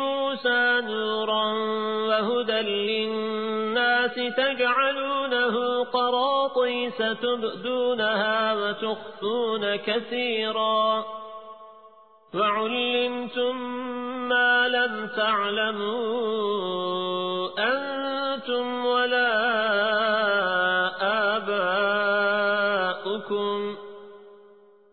موسى نورا وهدى للناس تجعلونه قراطيس تبدونها وتخفون كثيرا. وعلمتم ما لم تعلموا أنتم ولا آباؤكم.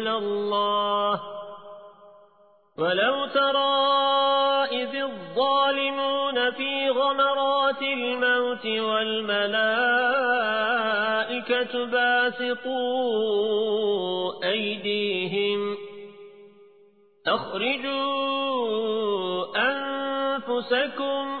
أنزل الله. ولو ترى إذ الظالمون في غمرات الموت والملائكة باسطوا أيديهم أخرجوا أنفسكم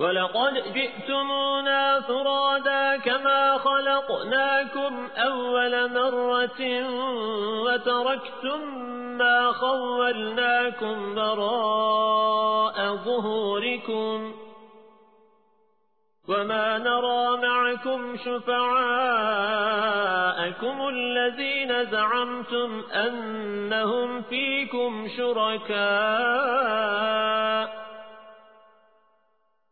ولقد جئتمونا فرادا كما خلقناكم أول مرة وتركتم ما خولناكم براء ظهوركم وما نرى معكم شفعاءكم الذين زعمتم أنهم فيكم شركاء